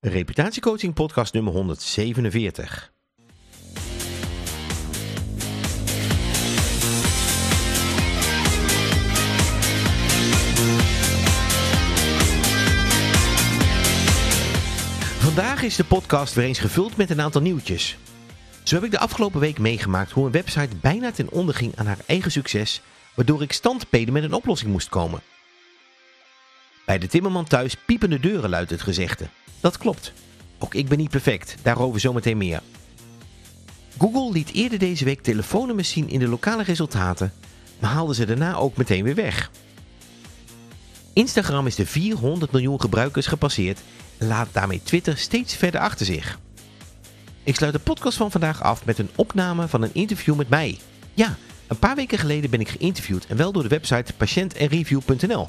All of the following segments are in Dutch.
Reputatiecoaching podcast nummer 147. Vandaag is de podcast weer eens gevuld met een aantal nieuwtjes. Zo heb ik de afgelopen week meegemaakt hoe een website bijna ten onder ging aan haar eigen succes, waardoor ik standpeden met een oplossing moest komen. Bij de timmerman thuis piepen de deuren luidt het gezegde. Dat klopt. Ook ik ben niet perfect, daarover zometeen meer. Google liet eerder deze week telefoonnummers zien in de lokale resultaten, maar haalde ze daarna ook meteen weer weg. Instagram is de 400 miljoen gebruikers gepasseerd en laat daarmee Twitter steeds verder achter zich. Ik sluit de podcast van vandaag af met een opname van een interview met mij. Ja, een paar weken geleden ben ik geïnterviewd en wel door de website patiëntenreview.nl.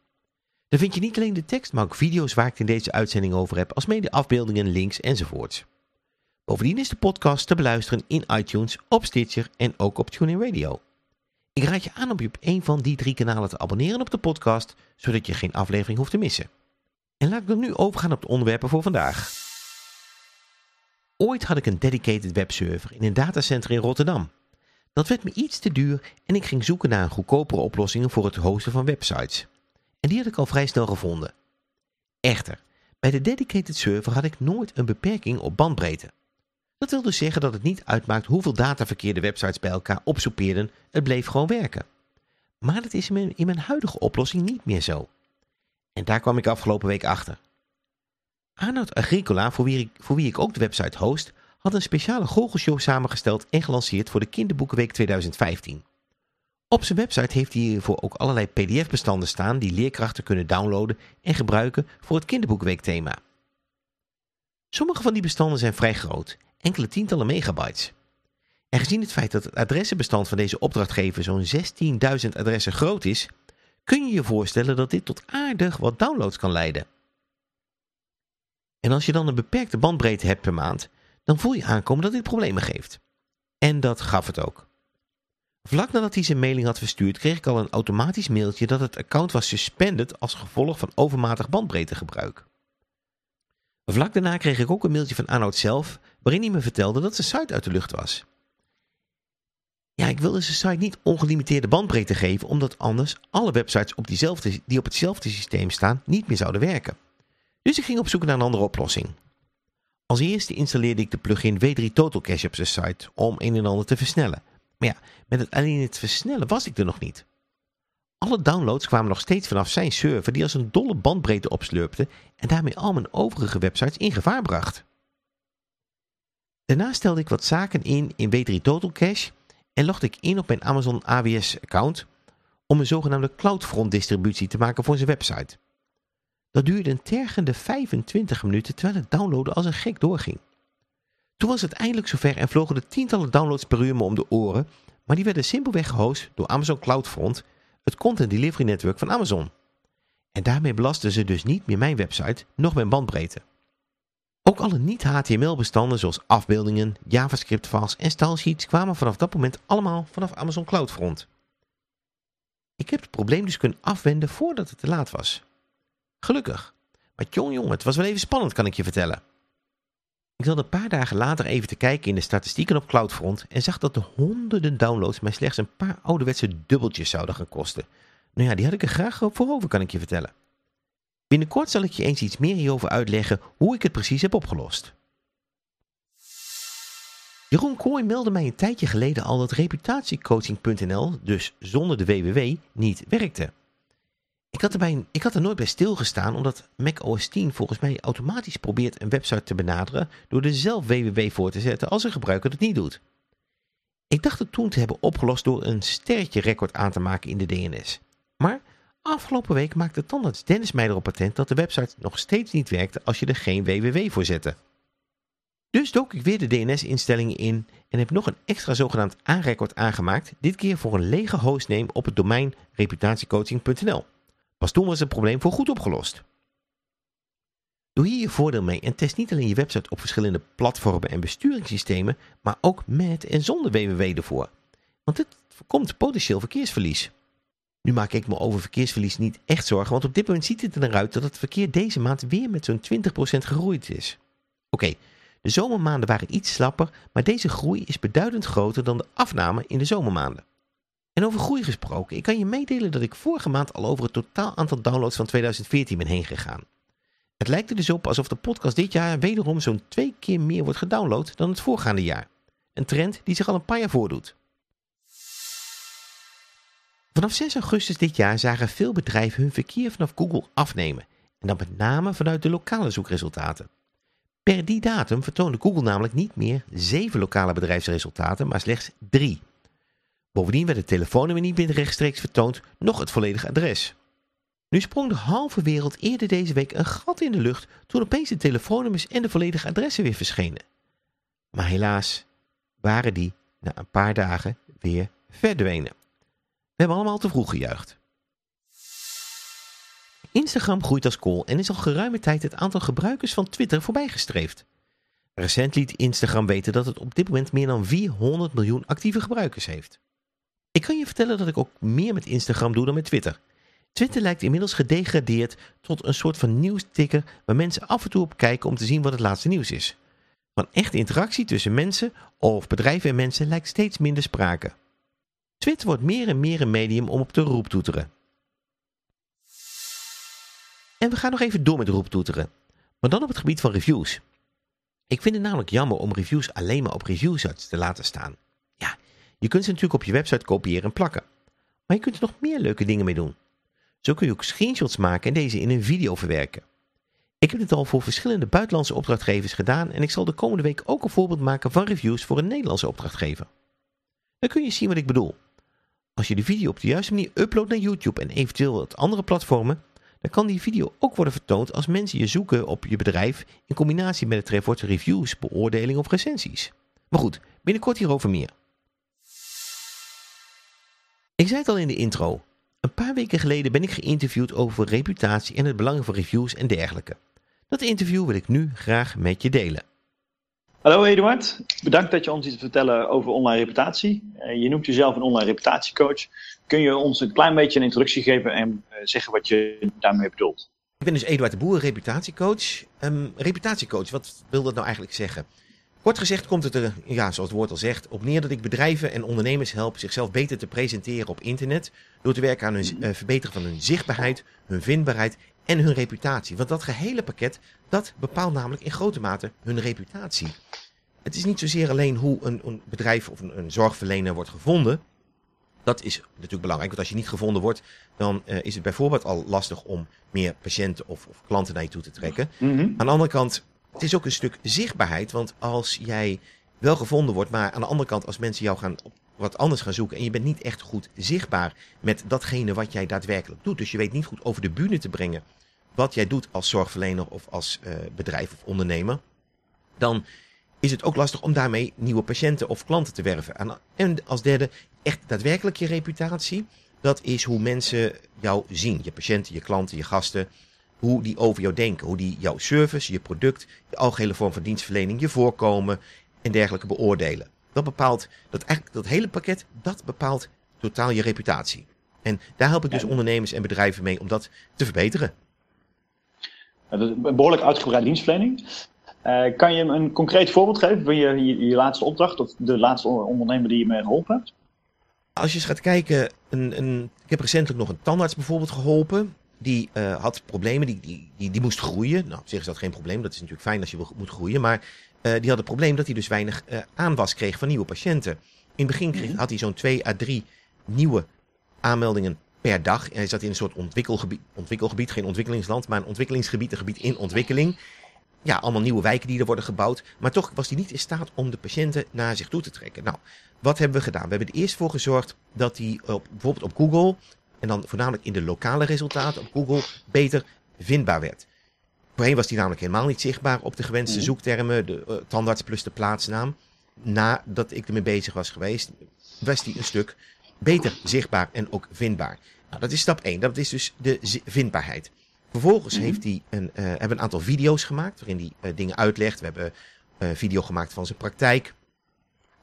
Daar vind je niet alleen de tekst, maar ook video's waar ik het in deze uitzending over heb, als mede afbeeldingen, links enzovoorts. Bovendien is de podcast te beluisteren in iTunes, op Stitcher en ook op TuneIn Radio. Ik raad je aan om je op een van die drie kanalen te abonneren op de podcast, zodat je geen aflevering hoeft te missen. En laat ik dan nu overgaan op de onderwerpen voor vandaag. Ooit had ik een dedicated webserver in een datacenter in Rotterdam. Dat werd me iets te duur en ik ging zoeken naar goedkopere oplossingen voor het hosten van websites. En die had ik al vrij snel gevonden. Echter, bij de dedicated server had ik nooit een beperking op bandbreedte. Dat wil dus zeggen dat het niet uitmaakt hoeveel dataverkeer de websites bij elkaar opsoepeerden, het bleef gewoon werken. Maar dat is in mijn huidige oplossing niet meer zo. En daar kwam ik afgelopen week achter. Arnoud Agricola, voor wie, ik, voor wie ik ook de website host, had een speciale goochelshow samengesteld en gelanceerd voor de Kinderboekenweek 2015. Op zijn website heeft hij hiervoor ook allerlei pdf-bestanden staan die leerkrachten kunnen downloaden en gebruiken voor het kinderboekweekthema. Sommige van die bestanden zijn vrij groot, enkele tientallen megabytes. En gezien het feit dat het adressenbestand van deze opdrachtgever zo'n 16.000 adressen groot is, kun je je voorstellen dat dit tot aardig wat downloads kan leiden. En als je dan een beperkte bandbreedte hebt per maand, dan voel je aankomen dat dit problemen geeft. En dat gaf het ook. Vlak nadat hij zijn mailing had verstuurd kreeg ik al een automatisch mailtje dat het account was suspended als gevolg van overmatig bandbreedtegebruik. Vlak daarna kreeg ik ook een mailtje van Arnoud zelf waarin hij me vertelde dat zijn site uit de lucht was. Ja, ik wilde zijn site niet ongelimiteerde bandbreedte geven omdat anders alle websites op diezelfde, die op hetzelfde systeem staan niet meer zouden werken. Dus ik ging op zoek naar een andere oplossing. Als eerste installeerde ik de plugin W3 Total Cache op zijn site om een en ander te versnellen. Maar ja, met het alleen het versnellen was ik er nog niet. Alle downloads kwamen nog steeds vanaf zijn server die als een dolle bandbreedte opslurpte en daarmee al mijn overige websites in gevaar bracht. Daarna stelde ik wat zaken in in W3 Total Cache en logde ik in op mijn Amazon AWS account om een zogenaamde CloudFront distributie te maken voor zijn website. Dat duurde een tergende 25 minuten terwijl het downloaden als een gek doorging. Toen was het eindelijk zover en vlogen de tientallen downloads per uur me om de oren, maar die werden simpelweg gehost door Amazon CloudFront, het content delivery network van Amazon. En daarmee belasten ze dus niet meer mijn website, nog mijn bandbreedte. Ook alle niet-HTML bestanden zoals afbeeldingen, JavaScript files en stylesheets kwamen vanaf dat moment allemaal vanaf Amazon CloudFront. Ik heb het probleem dus kunnen afwenden voordat het te laat was. Gelukkig. Maar jong jong, het was wel even spannend kan ik je vertellen. Ik zat een paar dagen later even te kijken in de statistieken op CloudFront en zag dat de honderden downloads mij slechts een paar ouderwetse dubbeltjes zouden gaan kosten. Nou ja, die had ik er graag voor over, kan ik je vertellen. Binnenkort zal ik je eens iets meer hierover uitleggen hoe ik het precies heb opgelost. Jeroen Kooi meldde mij een tijdje geleden al dat reputatiecoaching.nl, dus zonder de www, niet werkte. Ik had, ik had er nooit bij stilgestaan omdat Mac OS 10 volgens mij automatisch probeert een website te benaderen door er zelf www voor te zetten als een gebruiker het niet doet. Ik dacht het toen te hebben opgelost door een sterretje record aan te maken in de DNS. Maar afgelopen week maakte tandarts Dennis mij erop patent dat de website nog steeds niet werkte als je er geen www voor zette. Dus dook ik weer de DNS-instellingen in en heb nog een extra zogenaamd aanrecord aangemaakt, dit keer voor een lege hostname op het domein reputatiecoaching.nl. Pas toen was het probleem voor goed opgelost. Doe hier je voordeel mee en test niet alleen je website op verschillende platformen en besturingssystemen, maar ook met en zonder www ervoor. Want dit voorkomt potentieel verkeersverlies. Nu maak ik me over verkeersverlies niet echt zorgen, want op dit moment ziet het er naar uit dat het verkeer deze maand weer met zo'n 20% gegroeid is. Oké, de zomermaanden waren iets slapper, maar deze groei is beduidend groter dan de afname in de zomermaanden. En over groei gesproken, ik kan je meedelen dat ik vorige maand al over het totaal aantal downloads van 2014 ben heen gegaan. Het lijkt er dus op alsof de podcast dit jaar wederom zo'n twee keer meer wordt gedownload dan het voorgaande jaar. Een trend die zich al een paar jaar voordoet. Vanaf 6 augustus dit jaar zagen veel bedrijven hun verkeer vanaf Google afnemen. En dan met name vanuit de lokale zoekresultaten. Per die datum vertoonde Google namelijk niet meer 7 lokale bedrijfsresultaten, maar slechts 3. Bovendien werd het telefoonnummer niet meer rechtstreeks vertoond, nog het volledige adres. Nu sprong de halve wereld eerder deze week een gat in de lucht toen opeens de telefoonnummers en de volledige adressen weer verschenen. Maar helaas waren die na een paar dagen weer verdwenen. We hebben allemaal te vroeg gejuicht. Instagram groeit als kool en is al geruime tijd het aantal gebruikers van Twitter voorbijgestreefd. Recent liet Instagram weten dat het op dit moment meer dan 400 miljoen actieve gebruikers heeft. Ik kan je vertellen dat ik ook meer met Instagram doe dan met Twitter. Twitter lijkt inmiddels gedegradeerd tot een soort van nieuwsticker waar mensen af en toe op kijken om te zien wat het laatste nieuws is. Van echte interactie tussen mensen of bedrijven en mensen lijkt steeds minder sprake. Twitter wordt meer en meer een medium om op te roeptoeteren. En we gaan nog even door met roeptoeteren, maar dan op het gebied van reviews. Ik vind het namelijk jammer om reviews alleen maar op reviewsites te laten staan. Je kunt ze natuurlijk op je website kopiëren en plakken. Maar je kunt er nog meer leuke dingen mee doen. Zo kun je ook screenshots maken en deze in een video verwerken. Ik heb dit al voor verschillende buitenlandse opdrachtgevers gedaan en ik zal de komende week ook een voorbeeld maken van reviews voor een Nederlandse opdrachtgever. Dan kun je zien wat ik bedoel. Als je de video op de juiste manier uploadt naar YouTube en eventueel wat andere platformen, dan kan die video ook worden vertoond als mensen je zoeken op je bedrijf in combinatie met het trefwoord reviews, beoordelingen of recensies. Maar goed, binnenkort hierover meer. Ik zei het al in de intro. Een paar weken geleden ben ik geïnterviewd over reputatie en het belang van reviews en dergelijke. Dat interview wil ik nu graag met je delen. Hallo Eduard, bedankt dat je ons iets vertellen over online reputatie. Eh, je noemt jezelf een online reputatiecoach. Kun je ons een klein beetje een introductie geven en eh, zeggen wat je daarmee bedoelt? Ik ben dus Eduard de Boer, reputatiecoach. Um, reputatiecoach, wat wil dat nou eigenlijk zeggen? Kort gezegd komt het er, ja, zoals het woord al zegt, op neer dat ik bedrijven en ondernemers help zichzelf beter te presenteren op internet. Door te werken aan hun uh, verbeteren van hun zichtbaarheid, hun vindbaarheid en hun reputatie. Want dat gehele pakket, dat bepaalt namelijk in grote mate hun reputatie. Het is niet zozeer alleen hoe een, een bedrijf of een, een, zorgverlener wordt gevonden. Dat is natuurlijk belangrijk, want als je niet gevonden wordt, dan uh, is het bijvoorbeeld al lastig om meer patiënten of, of klanten naar je toe te trekken. Mm -hmm. Aan de andere kant het is ook een stuk zichtbaarheid. Want als jij wel gevonden wordt, maar aan de andere kant als mensen jou gaan wat anders gaan zoeken en je bent niet echt goed zichtbaar met datgene wat jij daadwerkelijk doet. Dus je weet niet goed over de bühne te brengen wat jij doet als zorgverlener of als uh, bedrijf of ondernemer. Dan is het ook lastig om daarmee nieuwe patiënten of klanten te werven. En als derde, echt daadwerkelijk je reputatie. Dat is hoe mensen jou zien. Je patiënten, je klanten, je gasten hoe die over jou denken. Hoe die jouw service, je product, je algehele vorm van dienstverlening, je voorkomen en dergelijke beoordelen. Dat bepaalt, dat, eigenlijk, dat hele pakket, dat bepaalt totaal je reputatie. En daar help ik dus ondernemers en bedrijven mee om dat te verbeteren. Dat is een behoorlijk uitgebreide dienstverlening. Uh, kan je een concreet voorbeeld geven van je, je, je, laatste opdracht of de laatste ondernemer die je mee geholpen hebt? Als je eens gaat kijken, een, een, ik heb recentelijk nog een tandarts bijvoorbeeld geholpen die uh, had problemen, die, die, die, die, moest groeien. Nou, op zich is dat geen probleem, dat is natuurlijk fijn als je moet groeien. Maar uh, die had het probleem dat hij dus weinig uh, aanwas kreeg van nieuwe patiënten. In het begin kreeg, had hij zo'n 2 à 3 nieuwe aanmeldingen per dag. En hij zat in een soort ontwikkelgebied, ontwikkelgebied, geen ontwikkelingsland, maar een ontwikkelingsgebied, een gebied in ontwikkeling. Ja, allemaal nieuwe wijken die er worden gebouwd. Maar toch was hij niet in staat om de patiënten naar zich toe te trekken. Nou, wat hebben we gedaan? We hebben er eerst voor gezorgd dat hij op, bijvoorbeeld op Google en dan voornamelijk in de lokale resultaten op Google beter vindbaar werd. Voorheen was die namelijk helemaal niet zichtbaar op de gewenste Mhm. zoektermen, de uh, tandarts plus de plaatsnaam. Nadat ik ermee bezig was geweest, was die een stuk beter zichtbaar en ook vindbaar. Nou, dat is stap 1, dat is dus de vindbaarheid. Vervolgens Mhm. heeft hij een, eh, hebben we een aantal video's gemaakt waarin hij eh, dingen uitlegt. We hebben een video gemaakt van zijn praktijk.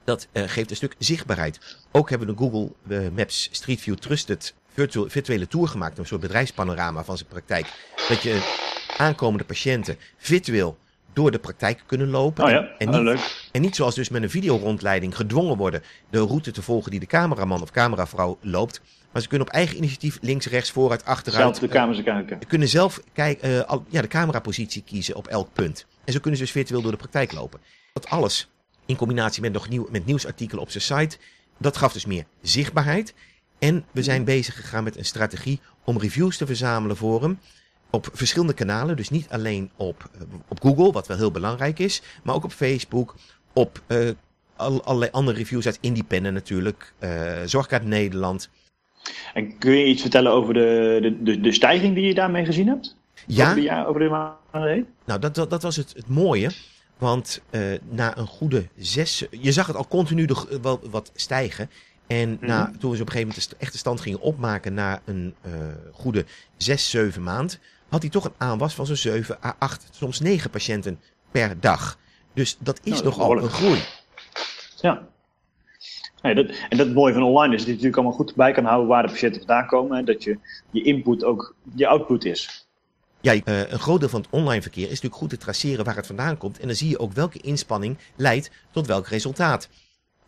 Dat geeft een stuk zichtbaarheid. Ook hebben we de Google Maps Street View Trusted virtual, virtuele tour gemaakt. Een soort bedrijfspanorama van zijn praktijk. Dat je aankomende patiënten virtueel door de praktijk kunnen lopen. Oh ja, en, oh, niet, leuk. en niet zoals dus met een videorondleiding gedwongen worden de route te volgen die de cameraman of cameravrouw loopt. Maar ze kunnen op eigen initiatief links, rechts, vooruit, achteruit. Zelf de eh, kamers kijken. ze kunnen zelf kijk, eh, al, ja, de camerapositie kiezen op elk punt. En zo kunnen ze dus virtueel door de praktijk lopen. Dat alles in combinatie met nog nieuw, met nieuwsartikelen op zijn site. Dat gaf dus meer zichtbaarheid. En we zijn bezig gegaan met een strategie om reviews te verzamelen voor hem. Op verschillende kanalen. Dus niet alleen op, eh, op Google, wat wel heel belangrijk is. Maar ook op Facebook. Op eh, al, allerlei andere reviews uit Independent natuurlijk. eh Zorgkaart Nederland. En kun je iets vertellen over de, de, de, de stijging die je daarmee gezien hebt? Ja, Over de, jaar, over de maanden heen? Nou, dat, dat, dat was het, het mooie. Want na een goede zes. Je zag het al continu de, wel wat stijgen. En na, toen we ze op een gegeven moment de echte stand gingen opmaken. na een eh, goede zes, zeven maand. had hij toch een aanwas van zo'n 7 à 8, soms 9 patiënten per dag. Dus dat is Nou, dat is nogal een groei. Ja. Nee, dat, en dat mooie van online is dat je natuurlijk allemaal goed bij kan houden waar de patiënten vandaan komen. En dat je, je input ook je output is. Ja, eh, een groot deel van het online verkeer is natuurlijk goed te traceren waar het vandaan komt. En dan zie je ook welke inspanning leidt tot welk resultaat.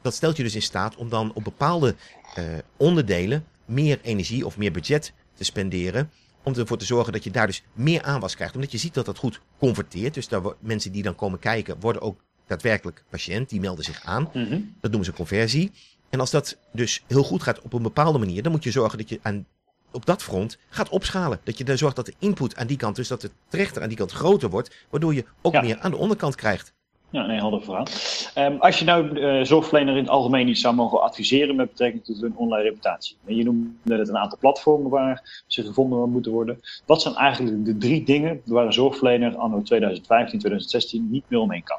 Dat stelt je dus in staat om dan op bepaalde eh, onderdelen meer energie of meer budget te spenderen. Om ervoor te zorgen dat je daar dus meer aanwas krijgt. Omdat je ziet dat dat goed converteert. Dus daar, mensen die dan komen kijken worden ook daadwerkelijk patiënt. Die melden zich aan. Mhm. Dat noemen ze conversie. En als dat dus heel goed gaat op een bepaalde manier, dan moet je zorgen dat je aan, op dat front gaat opschalen. Dat je daar zorgt dat de input aan die kant, dus dat de trechter aan die kant groter wordt, waardoor je ook Ja. meer aan de onderkant krijgt. Ja, nee, helder verhaal. Ehm, als je nou eh, zorgverlener in het algemeen iets zou mogen adviseren met betrekking tot hun online reputatie. En je noemde net een aantal platformen waar ze gevonden moeten worden. Wat zijn eigenlijk de drie dingen waar een zorgverlener anno 2015, 2016 niet meer omheen kan?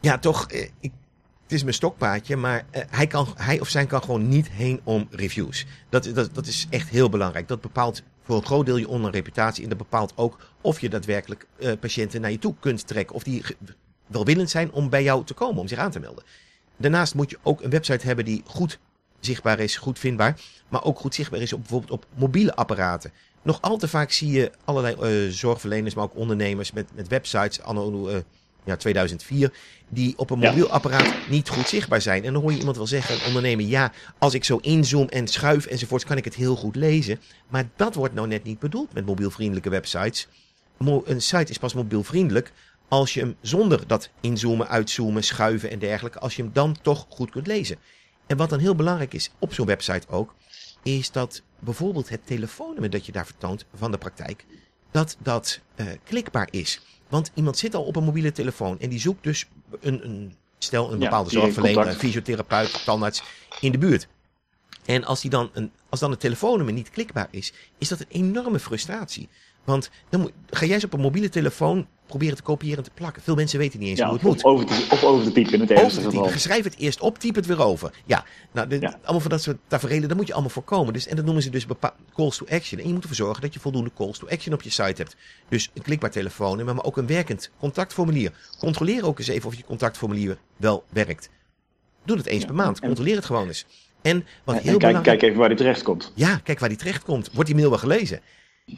Ja, toch, eh, ik, het is mijn stokpaardje, maar eh, hij, kan, hij of zij kan gewoon niet heen om reviews. Dat, dat, dat is echt heel belangrijk. Dat bepaalt voor een groot deel je online reputatie. En dat bepaalt ook of je daadwerkelijk patiënten naar je toe kunt trekken. Of die welwillend zijn om bij jou te komen, om zich aan te melden. Daarnaast moet je ook een website hebben die goed zichtbaar is, goed vindbaar. Maar ook goed zichtbaar is op bijvoorbeeld op mobiele apparaten. Nog al te vaak zie je allerlei eh, zorgverleners, maar ook ondernemers met, met websites anno eh, ja, 2004, die op een mobiel apparaat niet goed zichtbaar zijn. En dan hoor je iemand wel zeggen, een ondernemer, ja, als ik zo inzoom en schuif enzovoorts, kan ik het heel goed lezen. Maar dat wordt nou net niet bedoeld met mobielvriendelijke websites. Mo- Een site is pas mobielvriendelijk als je hem zonder dat inzoomen, uitzoomen, schuiven en dergelijke, als je hem dan toch goed kunt lezen. En wat dan heel belangrijk is op zo'n website ook, is dat bijvoorbeeld het telefoonnummer dat je daar vertoont van de praktijk, dat dat eh, klikbaar is. Want iemand zit al op een mobiele telefoon en die zoekt dus een, een stel een Ja, bepaalde direct zorgverlener, fysiotherapeut, tandarts in de buurt. En als, die dan een, als dan het telefoonnummer niet klikbaar is, is dat een enorme frustratie. Want dan moet, ga jij eens op een mobiele telefoon proberen te kopiëren en te plakken. Veel mensen weten niet eens Ja, hoe of, het moet. over te, of over te piepen in het ergste te geval. typen. Schrijf het eerst op, typ het weer over. Ja, nou, dit, Ja. allemaal van dat soort tafereelen, dat moet je allemaal voorkomen. Dus, en dat noemen ze dus calls to action. En je moet ervoor zorgen dat je voldoende calls to action op je site hebt. Dus een klikbaar telefoonnummer, maar ook een werkend contactformulier. Controleer ook eens even of je contactformulier wel werkt. Doe het eens Ja, per maand. Controleer het gewoon eens. En wat En heel kijk, belangrijk kijk even waar die terecht komt. ja, kijk waar die terecht komt. Wordt die mail wel gelezen?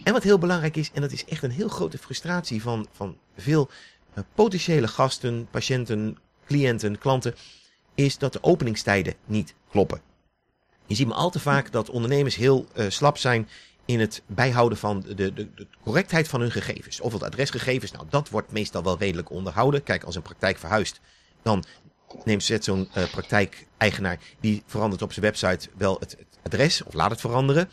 En wat heel belangrijk is, en dat is echt een heel grote frustratie van, van veel eh, potentiële gasten, patiënten, cliënten, klanten, is dat de openingstijden niet kloppen. Je ziet maar al te vaak dat ondernemers heel eh, slap zijn in het bijhouden van de, de, de correctheid van hun gegevens. Of het adresgegevens, nou dat wordt meestal wel redelijk onderhouden. Kijk, als een praktijk verhuist, dan neemt zet zo'n eh, praktijkeigenaar, die verandert op zijn website wel het adres of laat het veranderen.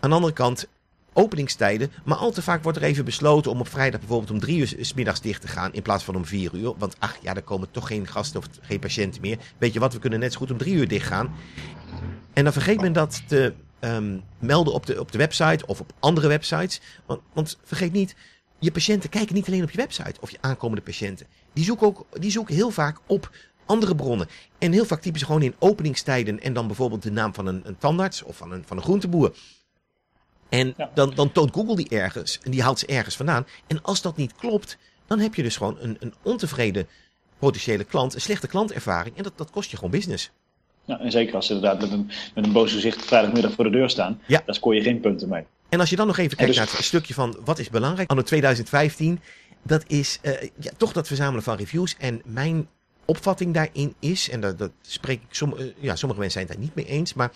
Aan de andere kant openingstijden, maar al te vaak wordt er even besloten om op vrijdag bijvoorbeeld om drie uur s- middags dicht te gaan in plaats van om vier uur. Want ach ja, er komen toch geen gasten of geen patiënten meer. Weet je wat, we kunnen net zo goed om drie uur dicht gaan. En dan vergeet men dat te ehm, melden op de, op de website of op andere websites. Want, want vergeet niet, je patiënten kijken niet alleen op je website of je aankomende patiënten. Die zoeken, ook, die zoeken heel vaak op andere bronnen. En heel vaak typen ze gewoon in openingstijden en dan bijvoorbeeld de naam van een, een tandarts of van een, van een groenteboer. En dan, dan toont Google die ergens en die haalt ze ergens vandaan. En als dat niet klopt, dan heb je dus gewoon een, een ontevreden potentiële klant, een slechte klantervaring. En dat, dat kost je gewoon business. Ja, en zeker als ze inderdaad met een, met een boos gezicht vrijdagmiddag voor de deur staan, ja. daar scoor je geen punten mee. En als je dan nog even kijkt dus- naar het stukje van wat is belangrijk, anno 2015, dat is uh, ja, toch dat verzamelen van reviews. En mijn opvatting daarin is, en dat, dat spreek ik, uh, ja, sommige mensen zijn het daar niet mee eens, maar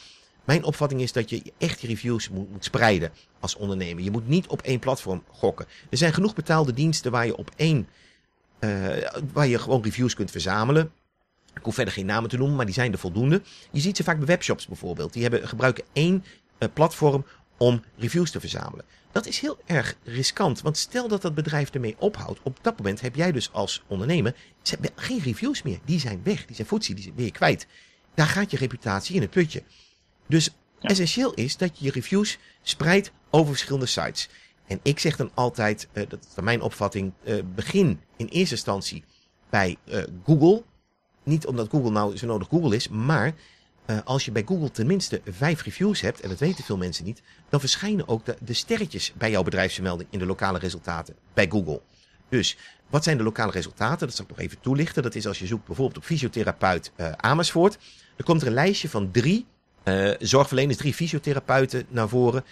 mijn opvatting is dat je echt je reviews moet, moet, spreiden als ondernemer. Je moet niet op één platform gokken. Er zijn genoeg betaalde diensten waar je op één, uh, waar je gewoon reviews kunt verzamelen. Ik hoef verder geen namen te noemen, maar die zijn er voldoende. Je ziet ze vaak bij webshops bijvoorbeeld. Die hebben, gebruiken één uh, platform om reviews te verzamelen. Dat is heel erg riskant, want stel dat dat bedrijf ermee ophoudt, op dat moment heb jij dus als ondernemer geen reviews meer. Die zijn weg, die zijn voetzie, die ben je kwijt. Daar gaat je reputatie in het putje. Dus ja. essentieel is dat je je reviews spreidt over verschillende sites. En ik zeg dan altijd, uh, dat is mijn opvatting, uh, begin in eerste instantie bij uh, Google. Niet omdat Google nou zo nodig Google is, maar als je bij Google tenminste vijf reviews hebt, en dat weten veel mensen niet, dan verschijnen ook de, de sterretjes bij jouw bedrijfsvermelding in de lokale resultaten bij Google. Dus wat zijn de lokale resultaten? Dat zal ik nog even toelichten. Dat is als je zoekt bijvoorbeeld op fysiotherapeut Amersfoort. Dan komt er een lijstje van drie uh, zorgverleners, drie fysiotherapeuten naar voren.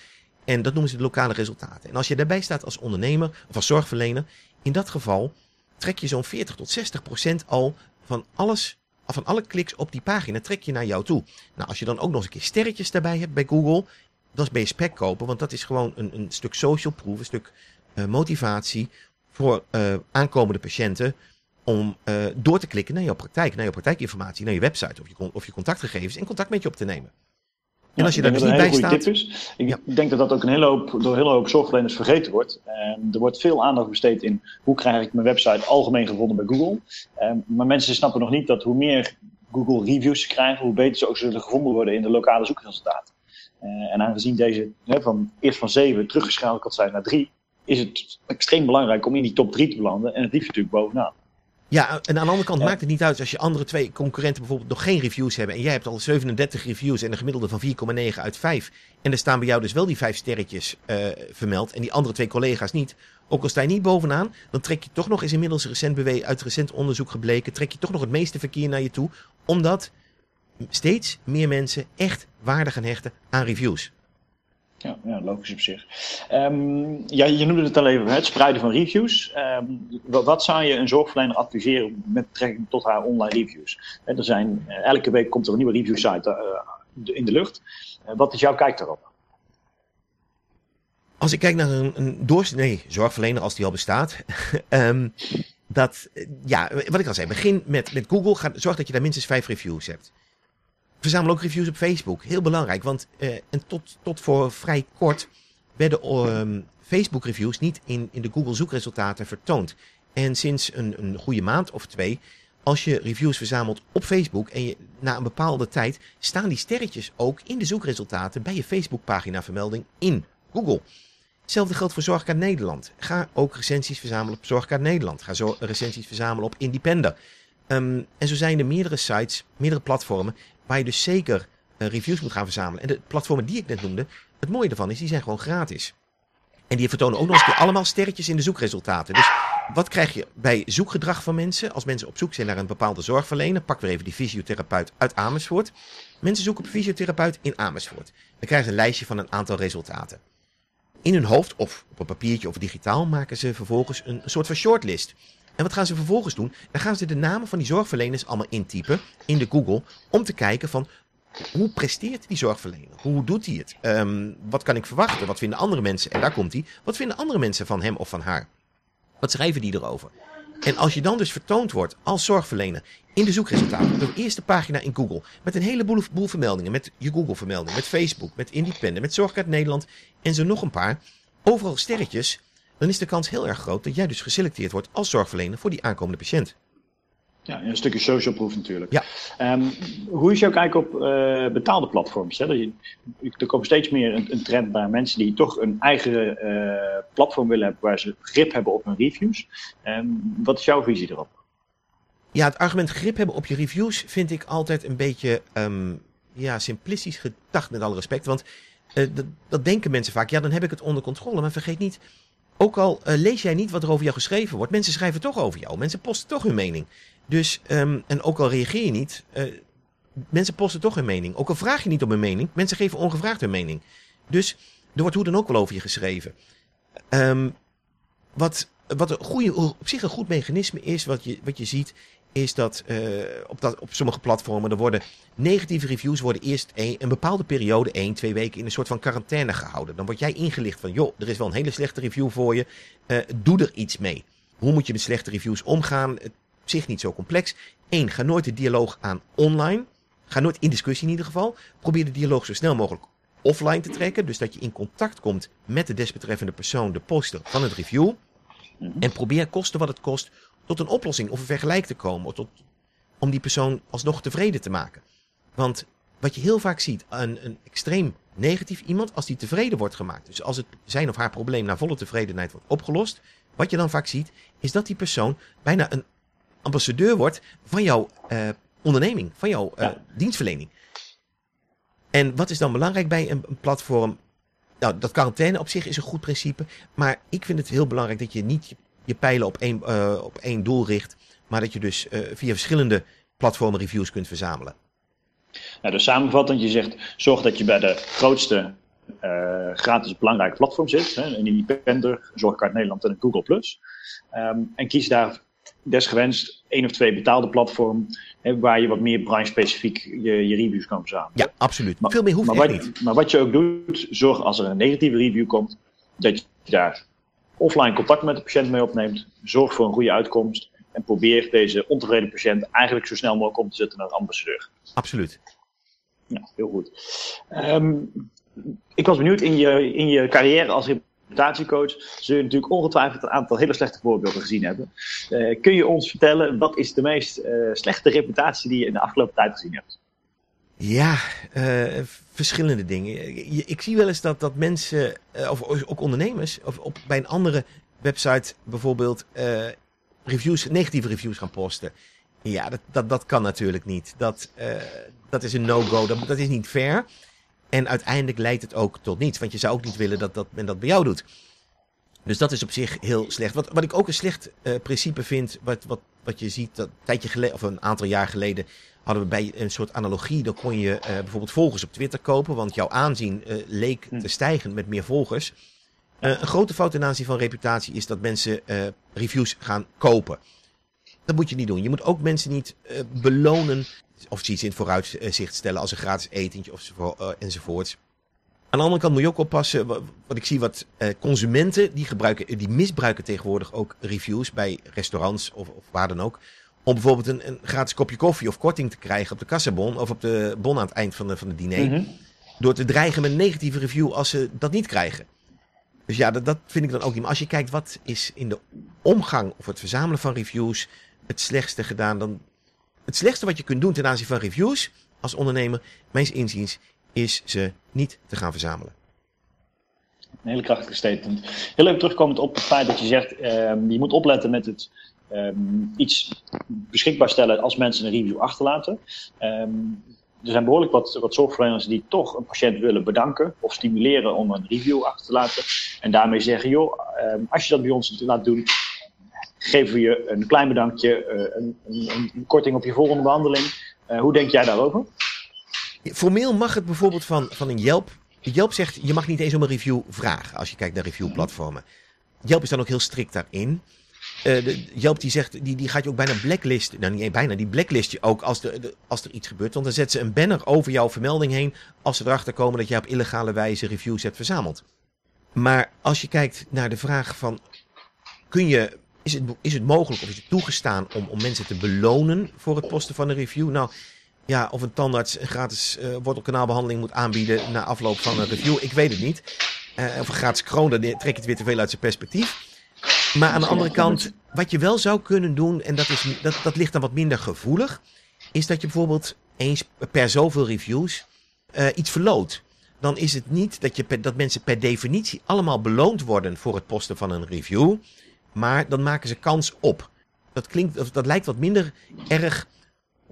En dat noemen ze de lokale resultaten. En als je daarbij staat als ondernemer of als zorgverlener, in dat geval trek je zo'n 40 tot 60 procent al van alles van alle kliks op die pagina trek je naar jou toe. Nou, als je dan ook nog eens een keer sterretjes daarbij hebt bij Google, dan ben je spek kopen, want dat is gewoon een, een stuk social proof, een stuk uh, motivatie voor uh, aankomende patiënten om uh, door te klikken naar jouw praktijk, naar jouw praktijkinformatie, naar je website of je, of je contactgegevens en contact met je op te nemen. En als je daar dus niet bij staat. Ik ja. denk dat dat ook een hele hoop, door een hele hoop zorgverleners vergeten wordt. Um, er wordt veel aandacht besteed in hoe krijg ik mijn website algemeen gevonden bij Google. Um, maar mensen snappen nog niet dat hoe meer Google reviews ze krijgen, hoe beter ze ook zullen gevonden worden in de lokale zoekresultaten. Uh, en aangezien deze van eerst van 7 teruggeschakeld zijn naar 3, is het extreem belangrijk om in die top 3 te belanden en het liefst natuurlijk bovenaan. Ja, en aan de andere kant maakt het niet uit als je andere twee concurrenten bijvoorbeeld nog geen reviews hebben. En jij hebt al 37 reviews en een gemiddelde van 4,9 uit 5. En er staan bij jou dus wel die vijf sterretjes uh, vermeld. En die andere twee collega's niet. Ook al sta je niet bovenaan, dan trek je toch nog, is inmiddels recent uit recent onderzoek gebleken, trek je toch nog het meeste verkeer naar je toe. Omdat steeds meer mensen echt waarde gaan hechten aan reviews. Ja, ja, logisch op zich. Um, ja, je noemde het al even, het spreiden van reviews. Um, wat, zou je een zorgverlener adviseren met betrekking tot haar online reviews? Er zijn, uh, elke week komt er een nieuwe review site uh, in de lucht. Uh, wat is jouw kijk daarop? Als ik kijk naar een, een doorsnee zorgverlener, als die al bestaat, um, dat, ja, wat ik al zei, begin met, met Google, zorg dat je daar minstens vijf reviews hebt. Verzamel ook reviews op Facebook. Heel belangrijk, want uh, en tot, tot voor vrij kort werden um, Facebook reviews niet in, in de Google zoekresultaten vertoond. En sinds een, een goede maand of twee, als je reviews verzamelt op Facebook en je na een bepaalde tijd, staan die sterretjes ook in de zoekresultaten bij je Facebookpagina vermelding in Google. Hetzelfde geldt voor Zorgkaart Nederland. Ga ook recensies verzamelen op Zorgkaart Nederland. Ga zo recensies verzamelen op Independer. Um, en zo zijn er meerdere sites, meerdere platformen waar je dus zeker uh, reviews moet gaan verzamelen. En de platformen die ik net noemde, het mooie ervan is, die zijn gewoon gratis. En die vertonen ook nog eens allemaal sterretjes in de zoekresultaten. Dus wat krijg je bij zoekgedrag van mensen? Als mensen op zoek zijn naar een bepaalde zorgverlener, pak weer even die fysiotherapeut uit Amersfoort. Mensen zoeken op fysiotherapeut in Amersfoort. Dan krijgen ze een lijstje van een aantal resultaten. In hun hoofd, of op een papiertje of digitaal, maken ze vervolgens een soort van shortlist. En wat gaan ze vervolgens doen? Dan gaan ze de namen van die zorgverleners allemaal intypen in de Google. Om te kijken van hoe presteert die zorgverlener? Hoe doet hij het? Um, wat kan ik verwachten? Wat vinden andere mensen? En daar komt hij. Wat vinden andere mensen van hem of van haar? Wat schrijven die erover? En als je dan dus vertoond wordt als zorgverlener in de zoekresultaten, op de eerste pagina in Google, met een heleboel boel vermeldingen, met je Google-vermelding, met Facebook, met Independent, met Zorgkaart Nederland en zo nog een paar, overal sterretjes, dan is de kans heel erg groot dat jij dus geselecteerd wordt als zorgverlener voor die aankomende patiënt. Ja, een stukje social proof natuurlijk. Ja. Um, hoe is jouw kijk op uh, betaalde platforms? Hè? Er komt steeds meer een, een, trend naar mensen die toch een eigen uh, platform willen hebben waar ze grip hebben op hun reviews. Um, wat is jouw visie erop? Ja, het argument grip hebben op je reviews vind ik altijd een beetje um, ja, simplistisch gedacht, met alle respect. Want uh, dat, dat denken mensen vaak. Ja, dan heb ik het onder controle. Maar vergeet niet, ook al uh, lees jij niet wat er over jou geschreven wordt, mensen schrijven toch over jou. Mensen posten toch hun mening. Dus, um, en ook al reageer je niet, uh, mensen posten toch hun mening. Ook al vraag je niet om hun mening, mensen geven ongevraagd hun mening. Dus er wordt hoe dan ook wel over je geschreven. Um, wat, wat een goede, op zich een goed mechanisme is, wat je, wat je ziet, is dat, uh, op, dat op sommige platformen er worden negatieve reviews worden eerst een, een bepaalde periode, één, twee weken, in een soort van quarantaine gehouden. Dan word jij ingelicht van, joh, er is wel een hele slechte review voor je, uh, doe er iets mee. Hoe moet je met slechte reviews omgaan? Het op zich niet zo complex. Eén, ga nooit de dialoog aan online. Ga nooit in discussie in ieder geval. Probeer de dialoog zo snel mogelijk offline te trekken. Dus dat je in contact komt met de desbetreffende persoon, de poster van het review. En probeer kosten wat het kost tot een oplossing of een vergelijk te komen. Of tot, om die persoon alsnog tevreden te maken. Want wat je heel vaak ziet, een, een extreem negatief iemand, als die tevreden wordt gemaakt. Dus als het zijn of haar probleem naar volle tevredenheid wordt opgelost. Wat je dan vaak ziet, is dat die persoon bijna een ambassadeur wordt van jouw uh, onderneming, van jouw uh, ja. dienstverlening. En wat is dan belangrijk bij een, een, platform? Nou, dat quarantaine op zich is een goed principe. Maar ik vind het heel belangrijk dat je niet je, je pijlen op één, uh, op één doel richt. Maar dat je dus via verschillende platformen reviews kunt verzamelen. Nou, dus samenvattend, je zegt zorg dat je bij de grootste gratis belangrijke platform zit. Hè, een independer, Zorgkaart Nederland en een Google+. Um, en kies daar desgewenst één of twee betaalde platform hè, waar je wat meer branche-specifiek je, je, reviews kan verzamelen. Ja, absoluut. Maar, Veel meer hoeft maar wat, niet. Maar wat je ook doet, zorg als er een negatieve review komt, dat je daar offline contact met de patiënt mee opneemt. Zorg voor een goede uitkomst. En probeer deze ontevreden patiënt eigenlijk zo snel mogelijk om te zetten naar een ambassadeur. Absoluut. Ja, heel goed. Um, ik was benieuwd in je, in je carrière als reputatiecoach zul je natuurlijk ongetwijfeld een aantal hele slechte voorbeelden gezien hebben. Uh, kun je ons vertellen, wat is de meest uh, slechte reputatie die je in de afgelopen tijd gezien hebt? Ja, uh, verschillende dingen. Ik zie wel eens dat, dat mensen, of ook ondernemers, of op, bij een andere website bijvoorbeeld reviews, negatieve reviews gaan posten. Ja, dat, dat, dat kan natuurlijk niet. Dat, dat is een no-go, dat, dat is niet fair. En uiteindelijk leidt het ook tot niets. Want je zou ook niet willen dat, dat men dat bij jou doet. Dus dat is op zich heel slecht. Wat, wat ik ook een slecht principe vind, wat, wat, wat je ziet, dat een tijdje geleden, of een aantal jaar geleden, hadden we bij een soort analogie. Dan kon je uh, bijvoorbeeld volgers op Twitter kopen, want jouw aanzien uh, leek te stijgen met meer volgers. een grote fout ten aanzien van reputatie is dat mensen reviews gaan kopen. Dat moet je niet doen. Je moet ook mensen niet belonen of ze iets in het vooruitzicht stellen als een gratis etentje of enzovoorts. Aan de andere kant moet je ook oppassen, wat, wat ik zie wat consumenten, die, gebruiken, die misbruiken tegenwoordig ook reviews bij restaurants of, of waar dan ook. Om bijvoorbeeld een, een, gratis kopje koffie of korting te krijgen op de kassabon of op de bon aan het eind van de, van de diner. Mm -hmm. Door te dreigen met een negatieve review als ze dat niet krijgen. Dus ja, dat, dat vind ik dan ook niet. Maar als je kijkt wat is in de omgang of het verzamelen van reviews het slechtste gedaan, dan het slechtste wat je kunt doen ten aanzien van reviews als ondernemer, mijns inziens, is ze niet te gaan verzamelen. Een hele krachtige statement. Heel even terugkomend op het feit dat je zegt, um, je moet opletten met het um, iets beschikbaar stellen als mensen een review achterlaten. Um, er zijn behoorlijk wat, wat zorgverleners die toch een patiënt willen bedanken of stimuleren om een review achter te laten. En daarmee zeggen, joh, als je dat bij ons laat doen, geven we je een klein bedankje, uh, een, een, een, korting op je volgende behandeling. Uh, hoe denk jij daarover? Formeel mag het bijvoorbeeld van, van een Yelp. Yelp zegt, je mag niet eens om een review vragen als je kijkt naar reviewplatformen. Yelp is dan ook heel strikt daarin. Uh, de, Yelp die zegt, die, die gaat je ook bijna blacklist. Nou, niet bijna, die blacklist je ook als, de, als er iets gebeurt. Want dan zetten ze een banner over jouw vermelding heen. Als ze erachter komen dat je op illegale wijze reviews hebt verzameld. Maar als je kijkt naar de vraag van, kun je is het, is het mogelijk of is het toegestaan om, om mensen te belonen voor het posten van een review? Nou, ja, of een tandarts een gratis uh, wortelkanaalbehandeling moet aanbieden na afloop van een review, ik weet het niet. Uh, of een gratis kroon, dan trek je het weer te veel uit zijn perspectief. Maar aan de andere kant, wat je wel zou kunnen doen, en dat, is, dat, dat ligt dan wat minder gevoelig, is dat je bijvoorbeeld eens per zoveel reviews uh, iets verloot. Dan is het niet dat, je dat mensen per definitie allemaal beloond worden voor het posten van een review. Maar dan maken ze kans op. Dat, klinkt, dat lijkt wat minder erg.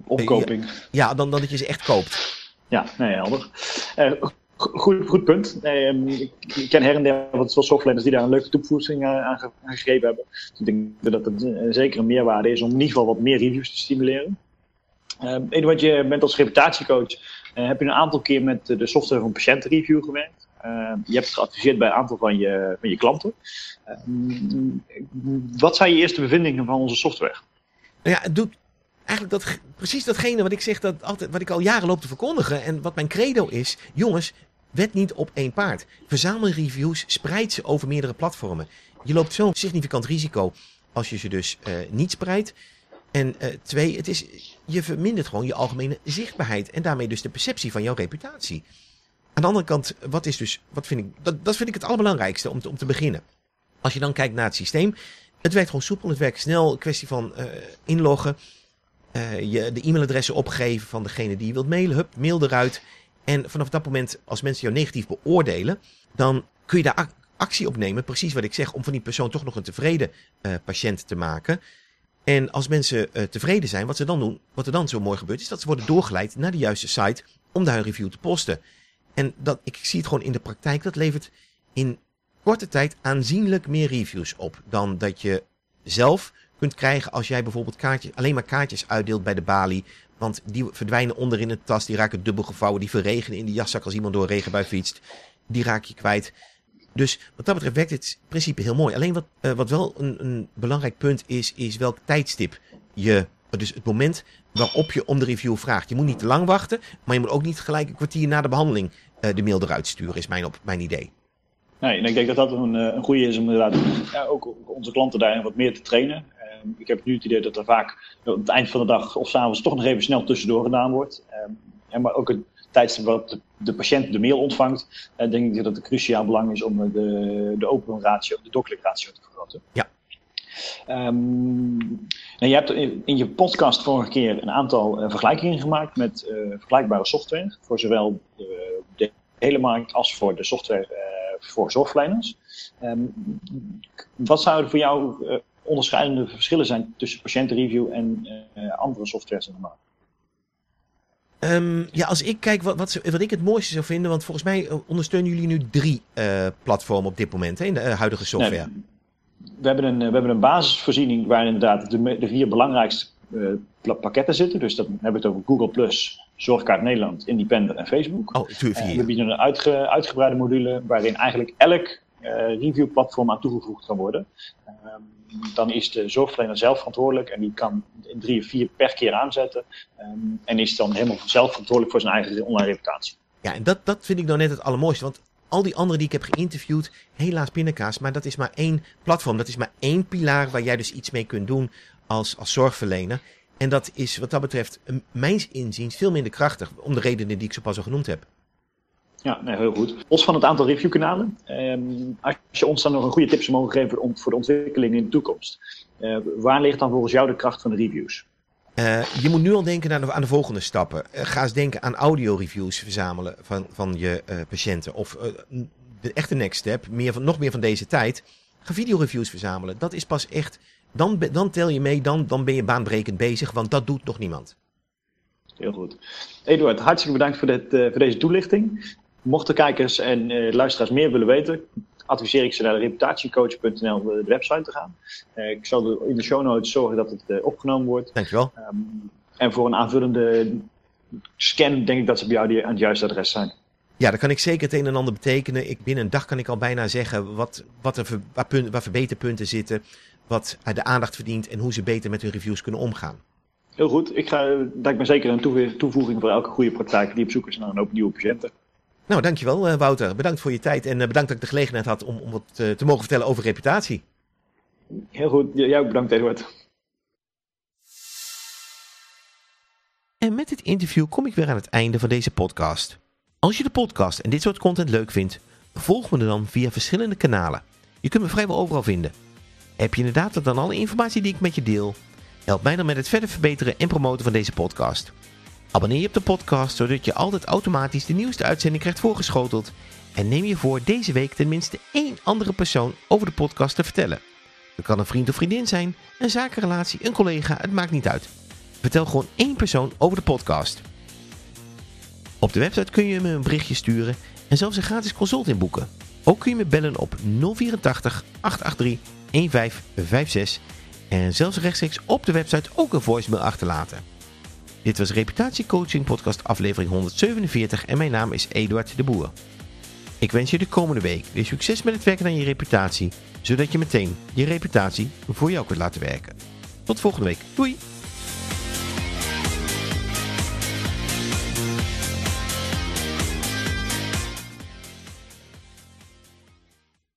Opkoping. ja, dan, dan dat je ze echt koopt. Ja, nee, helder. Uh, Goed, goed punt. Ehm, ik ken her en der wat softwareverleners die daar een leuke toevoeging uh, aan, geschreven hebben. Dus ik denk dat het uh, zeker een meerwaarde is om in ieder geval wat meer reviews te stimuleren. Uh, wat je bent als reputatiecoach, uh, heb je een aantal keer met de software van patiëntenreview gewerkt. Ehm, je hebt geadviseerd bij een aantal van je, van je klanten. wat zijn je eerste bevindingen van onze software? Ja, het doet eigenlijk dat, precies datgene wat ik zeg, dat altijd, wat ik al jaren loop te verkondigen. En wat mijn credo is. Jongens, wet niet op één paard. Verzamel reviews, spreid ze over meerdere platformen. Je loopt zo'n significant risico als je ze dus uh, niet spreidt. En uh, twee, het is, je vermindert gewoon je algemene zichtbaarheid. En daarmee dus de perceptie van jouw reputatie. Aan de andere kant, wat is dus, wat vind ik, dat, dat vind ik het allerbelangrijkste om te, om te beginnen. Als je dan kijkt naar het systeem. Het werkt gewoon soepel, het werkt snel. Kwestie van uh, inloggen. Je de e-mailadressen opgeven van degene die je wilt mailen. Hup, mail eruit. En vanaf dat moment, als mensen jou negatief beoordelen, dan kun je daar actie op nemen. Precies wat ik zeg, om van die persoon toch nog een tevreden uh, patiënt te maken. En als mensen uh, tevreden zijn, wat ze dan doen, wat er dan zo mooi gebeurt, is dat ze worden doorgeleid naar de juiste site om daar een review te posten. En dat, ik zie het gewoon in de praktijk, dat levert in korte tijd aanzienlijk meer reviews op dan dat je zelf kunt krijgen als jij bijvoorbeeld kaartjes, alleen maar kaartjes uitdeelt bij de balie. Want die verdwijnen onder in de tas, die raken dubbel gevouwen, die verregenen in de jaszak als iemand door regenbui fietst. Die raak je kwijt. Dus wat dat betreft werkt het principe heel mooi. Alleen wat, uh, wat wel een, een belangrijk punt is, is welk tijdstip je, dus het moment waarop je om de review vraagt. Je moet niet te lang wachten, maar je moet ook niet gelijk een kwartier na de behandeling uh, de mail eruit sturen, is mijn, op, mijn idee. Nee, en ik denk dat dat een, eh, een goede is om inderdaad ja, ook onze klanten daarin wat meer te trainen. Ehm, ik heb nu het idee dat er vaak aan het eind van de dag of s'avonds toch nog even snel tussendoor gedaan wordt. en ehm, maar ook het tijdstip waarop de, de, patiënt de mail ontvangt, uh, denk ik dat het cruciaal belang is om de, de open ratio, de doc-click ratio te vergroten. Ja. Um, nou, je hebt in, je podcast vorige keer een aantal uh, vergelijkingen gemaakt met uh, vergelijkbare software. Voor zowel de, de, hele markt als voor de software voor zorgverleners. Um, wat zouden voor jou onderscheidende verschillen zijn tussen patiëntenreview en uh, andere softwares in de markt? Um, ja, als ik kijk wat, wat, wat, ik het mooiste zou vinden, want volgens mij ondersteunen jullie nu drie uh, platformen op dit moment hè, in de uh, huidige software. Nee, we, hebben een, we hebben een basisvoorziening waar inderdaad de, de vier belangrijkste pakketten zitten. Dus dan hebben we het over Google Zorgkaart Nederland, Independent en Facebook. Oh, vier. we bieden een uitge, uitgebreide module waarin eigenlijk elk reviewplatform aan toegevoegd kan worden. Um, dan is de zorgverlener zelf verantwoordelijk en die kan drie of vier per keer aanzetten. Um, en is dan helemaal zelf verantwoordelijk voor zijn eigen online reputatie. Ja, en dat, dat vind ik nou net het allermooiste. Want al die anderen die ik heb geïnterviewd, helaas pindakaas, maar dat is maar één platform. Dat is maar één pilaar waar jij dus iets mee kunt doen als, als zorgverlener. En dat is wat dat betreft, mijns inziens, veel minder krachtig. Om de redenen die ik zo pas al genoemd heb. Ja, nee, heel goed. Los van het aantal reviewkanalen, eh, als je ons dan nog een goede tips mogen geven voor, voor de ontwikkeling in de toekomst, eh, waar ligt dan volgens jou de kracht van de reviews? Uh, je moet nu al denken aan de, aan de volgende stappen. Uh, ga eens denken aan audio-reviews verzamelen van, van je uh, patiënten. Of de echte next step, meer van, nog meer van deze tijd. Ga videoreviews verzamelen. Dat is pas echt. Dan, dan tel je mee, dan, dan ben je baanbrekend bezig, want dat doet nog niemand. Heel goed. Eduard, hartstikke bedankt voor, dit, voor deze toelichting. Mochten kijkers en uh, luisteraars meer willen weten, adviseer ik ze naar reputatiecoach.nl de website te gaan. Uh, ik zal in de show notes zorgen dat het uh, opgenomen wordt. Dankjewel. Um, en voor een aanvullende scan denk ik dat ze bij jou die, aan het juiste adres zijn. Ja, dat kan ik zeker het een en ander betekenen. Ik, binnen een dag kan ik al bijna zeggen wat, wat er waar, punt, waar verbeterpunten zitten, wat de aandacht verdient en hoe ze beter met hun reviews kunnen omgaan. Heel goed. Ik ga, lijkt me zeker een toevoeging voor elke goede praktijk die op zoek is naar een hoop nieuwe patiënten. Nou, dankjewel uh, Wouter. Bedankt voor je tijd en uh, bedankt dat ik de gelegenheid had om, om wat uh, te mogen vertellen over reputatie. Heel goed. Jij ook bedankt Eduard. En met dit interview kom ik weer aan het einde van deze podcast. Als je de podcast en dit soort content leuk vindt, volg me dan via verschillende kanalen. Je kunt me vrijwel overal vinden. Heb je inderdaad dan alle informatie die ik met je deel? Help mij dan met het verder verbeteren en promoten van deze podcast. Abonneer je op de podcast, zodat je altijd automatisch de nieuwste uitzending krijgt voorgeschoteld. En neem je voor deze week tenminste één andere persoon over de podcast te vertellen. Dat kan een vriend of vriendin zijn, een zakenrelatie, een collega, het maakt niet uit. Vertel gewoon één persoon over de podcast. Op de website kun je me een berichtje sturen en zelfs een gratis consult inboeken. Ook kun je me bellen op 084 883 1556 en zelfs rechtstreeks op de website ook een voicemail achterlaten. Dit was Reputatiecoaching podcast aflevering 147 en mijn naam is Eduard de Boer. Ik wens je de komende week weer succes met het werken aan je reputatie, zodat je meteen je reputatie voor jou kunt laten werken. Tot volgende week. Doei!